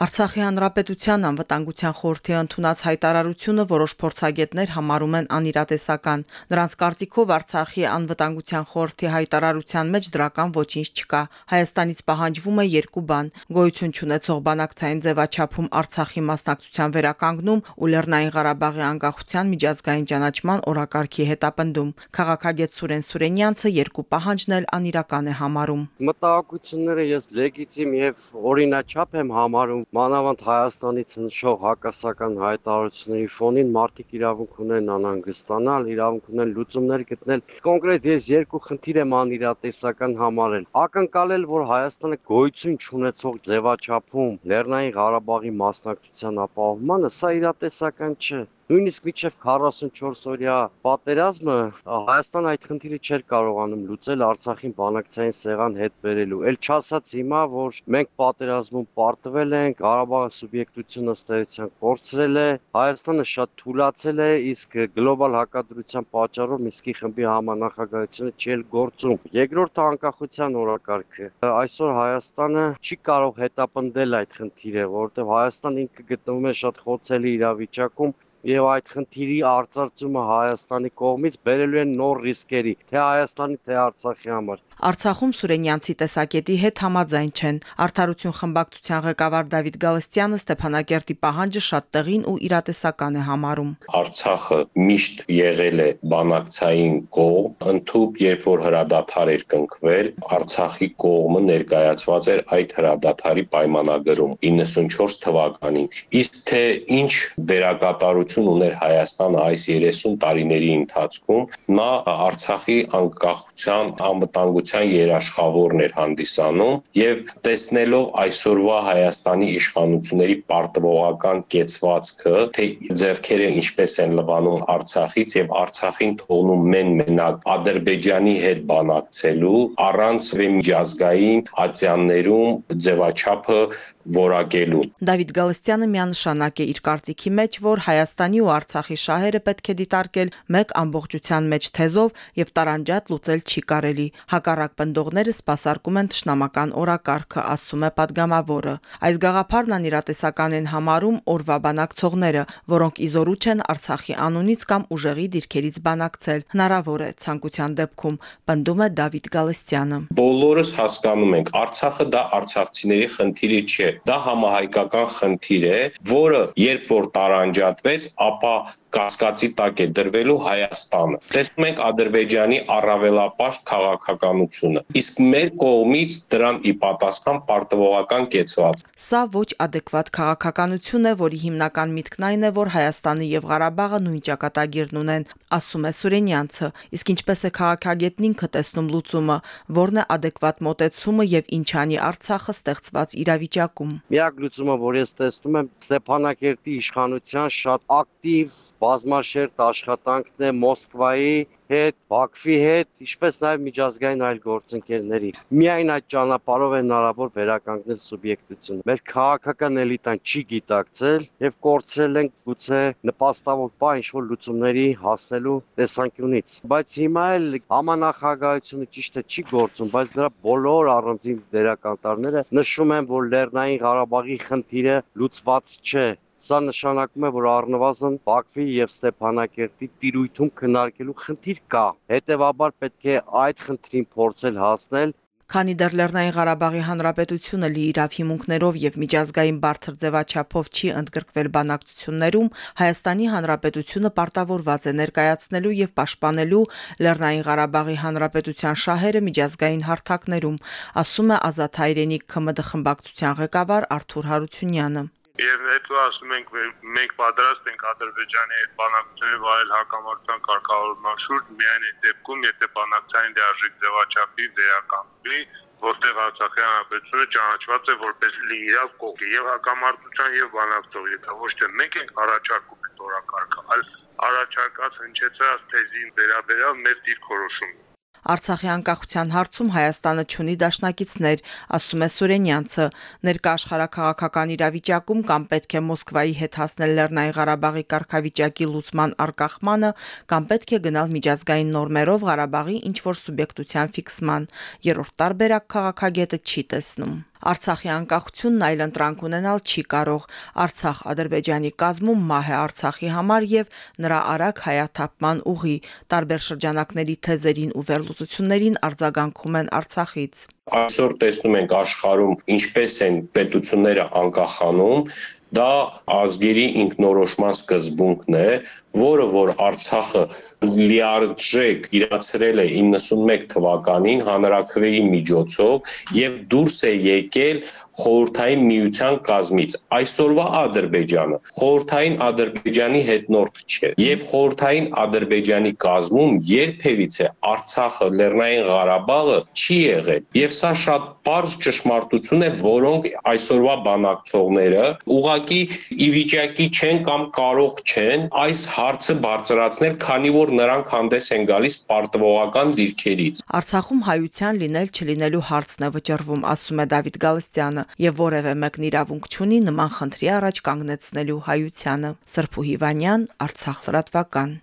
Արցախի հանրապետության անվտանգության խորհրդի ընդունած հայտարարությունը որոշ փորձագետներ համարում են անիրատեսական։ Նրանց կարծիքով Արցախի անվտանգության խորհրդի հայտարարության մեջ դրական ոչինչ չկա։ Հայաստանից պահանջվում է երկու բան՝ գոյություն չունեցող բանակցային ձևաչափում Արցախի մասնակցության վերականգնում ու Լեռնային Ղարաբաղի անկախության միջազգային ճանաչման օրակարգի հետապնդում։ Քաղաքագետ Սուրեն Սուրենյանցը երկու պահանջն էլ անիրական է համարում։ Մտահոգությունները ես լեգիտիմ եւ օրինաչափ եմ համարում մանավանդ Հայաստանից հնչող հակասական հայտարարությունների ֆոնին մարդիկ իրավունք ունեն անհանգստանալ, իրավունք ունեն լուծումներ գտնել։ Կոնկրետ ես երկու խնդիր եմ անիրատեսական համարել։ Ակնկալել, որ Հայաստանը գոյություն չունեցող ձևաչափում Լեռնային Ղարաբաղի մասնակցության ապահովմանը, սա իրատեսական չէ նույնիսկ միջև 44 օրյա պատերազմը Հայաստանը այդ խնդիրը չէր կարողանում լուծել Արցախին բանակցային սեղան հետ բերելու։ Էլ չասած հիմա, որ մենք պատերազմում պարտվել ենք, Ղարաբաղի սուբյեկտությունը ըստեյության կորցրել է, Հայաստանը շատ թուլացել է, իսկ գլոբալ հակադրության պատճառով Միսկի խմբի համանախագահությունը չի գործում։ Երկրորդը անկախության օրակարգը։ Այսօր Հայաստանը չի կարող հետապնդել այդ խնդիրը, որովհետև Հայաստանը ինքը գտնվում է շատ խոցելի իրավիճակում եւ այդ խնդիրի արծարծումը Հայաստանի կողմից բերելու են նոր ռիսկերի, թե Հայաստանի, թե Արցախի համար։ Արցախում Սուրենյանցի տեսակետի հետ համաձայն չեն։ Արդարություն խմբակցության ղեկավար Դավիթ Գալստյանը Ստեփանակերտի պահանջը շատ տեղին ու իրատեսական է համարում։ Արցախը միշտ եղել է բանակցային կողմ, ընդཐུպ երբ որ հրադադար էր կնքվել, Արցախի կողմը ներկայացված էր այդ հրադադարի պայմանագրում 94 թվականին։ Իսկ թե ինչ դերակատարություն ուներ Հայաստանը այս 30 տարիների ընթացքում, նա Արցախի անկախության անվտանգության իշխանության երաշխավորն էր հանդիսանում եւ տեսնելով այսօրվա Հայաստանի իշխանությունների պարտվողական կեցվածքը, թե ձերքերը ինչպես են լվանում Արցախից եւ Արցախին թողնում մեն մենակ Ադրբեջանի հետ բանակցելու առանց միջազգային ատյաններում ձևաչափը որակելու։ Դավիթ Գալստյանը միանշանակ է իր կարծիքի մեջ, որ Հայաստանի ու Արցախի շահերը պետք է դիտարկել մեկ ամբողջության մեջ թեզով եւ տարանջատ լուծել չի կարելի։ Հակառակ պնդողները սпасարկում են ճշնամական օրակարգը, ասում է падգամավորը։ Այս գաղափարն անիրատեսական են համարում օրվա բանակցողները, որոնք իզորու չեն Արցախի անունից կամ ուժեղի դիրքերից բանակցել։ Հնարավոր է ցանկության դեպքում, պնդում է Դավիթ Գալստյանը։ Բոլորս հասկանում ենք, Արցախը դա արցախցիների խնդիրը չէ Դա համահայկական խնդիր է, որը երբ որ տարանջատվեց, ապա կասկածի տակ է դրվելու Հայաստանը։ Տեսնում ենք Ադրբեջանի առավելապաշտ քաղաքականությունը։ Իսկ մեր կողմից դրան ի պատասխան պարտվողական կեցված։ Սա ոչ adekvat քաղաքականություն է, որի հիմնական միտքն այն է, որ Հայաստանը եւ Ղարաբաղը նույն ճակատագիրն ունեն, ասում է Սուրենյանցը։ Իսկ ինչպես է քաղաքագետն ինքը տեսնում լուծումը, որն է adekvat մոտեցումը եւ ինչ անի Արցախը ստեղծված իրավիճակում։ Միակ լուծումը, որ ես տեսնում եմ, Ստեփանակերտի իշխանության շատ ակտիվ բազմաշերտ աշխատանքն է Մոսկվայի հետ, Բաքվի հետ, ինչպես նաև միջազգային այլ գործընկերների։ Միայն այդ ճանապարհով է հնարավոր վերականգնել սուբյեկտությունը։ Մեր քաղաքական էլիտան չի գիտակցել եւ կորցրել են գուցե նպաստավոր բա ինչ որ լուծումների հասնելու տեսանկյունից։ Բայց հիմա էլ համանախագահությունը ճիշտ է չի գործում, բայց դրա բոլոր առանձին դերակատարները նշում են, որ Լեռնային Ղարաբաղի խնդիրը լուծված չէ Սա նշանակում է, որ առնվազն Բաքվի եւ Ստեփանակերտի տիրույթում քննարկելու խնդիր կա։ Հետևաբար պետք է այդ խնդրին փորձել հասնել Քանի դեռ Լեռնային Ղարաբաղի Հանրապետությունը լի իրավ հիմունքներով եւ միջազգային բարձր ձևաչափով չի ընդգրկվել բանակցություններում, Հայաստանի Հանրապետությունը պարտավորված է ներկայացնելու եւ պաշտպանելու Լեռնային Ղարաբաղի Հանրապետության շահերը միջազգային հարթակներում, ասում է Ազատ հայրենիք ԿՄԴ խմբակցության ղեկավար Արթուր Հարությունյանը եւ հետո ասում ենք մենք պատրաստ ենք Ադրբեջանի հետ բանակցությունների վայել հակամարտության կարգավորման շուրջ միայն այդ դեպքում, եթե բանակցային դերժիկ ձևաչափի վերականգնվի, որտեղ Արցախի հանրապետությունը ճանաչված է որպես լիիրավ կողմ եւ հակամարտության եւ բանակցող, եթե ոչ թե մենք ենք առաջարկում այդ օրակարգը, այլ առաջարկած հնչեցած թեզին վերաբերյալ մեր դիրքորոշումն Արցախի անկախության հարցում Հայաստանը ունի դաշնակիցներ, ասում է Սուրենյանցը։ Ներկա աշխարհակաղակական իրավիճակում կամ պետք է Մոսկվայի հետ հասնել Լեռնային Ղարաբաղի կարգավիճակի լուծման արկախմանը, կամ պետք է գնալ միջազգային նորմերով Ղարաբաղի ինչ որ սուբյեկտության ֆիքսման։ Երրորդ տարբերակ քաղաքագետը չի տեսնում։ Արցախի անկախությունն այլ ընտրանք ունենալ չի կարող։ Արցախ Ադրբեջանի կազմում մահ է Արցախի համար եւ նրա արագ հայաթափման ուղի։ Տարբեր շրջանակների թեզերին ու վերլուծություններին արձագանքում են Արցախից։ Այսօր տեսնում ենք աշխարհում ինչպես են պետությունները անկախանում, դա ազգերի ինքնորոշման սկզբունքն է, որը որ Արցախը լիարժեք իրացրել է 91 թվականին հանրակրվեի միջոցով եւ դուրս է եկել խորհրդային միության կազմից։ Այսօրվա Ադրբեջանը խորհրդային Ադրբեջանի հետնորդ չէ եւ խորհրդային Ադրբեջանի կազմում երբևիցե Արցախը, Լեռնային Ղարաբաղը չի եղել։ Եվ սա շատ པարզ ճշմարտություն է, որոնք այսօրվա բանակցողները ուղակի ի վիճակի չեն կամ կարող չեն այս հարցը բարձրացնել, քանի որ նրանք հանդես են գալիս պարտվողական դիրքերից։ Արցախում հայության լինել չլինելու հարցն է վճռվում, ասում է Դավիթ Գալստյանը, եւ որևէ մեկն իրավունք չունի նման խնդրի առաջ կանգնեցնելու հայությանը։ Սրփու Հիվանյան, Արցախ լրատվական։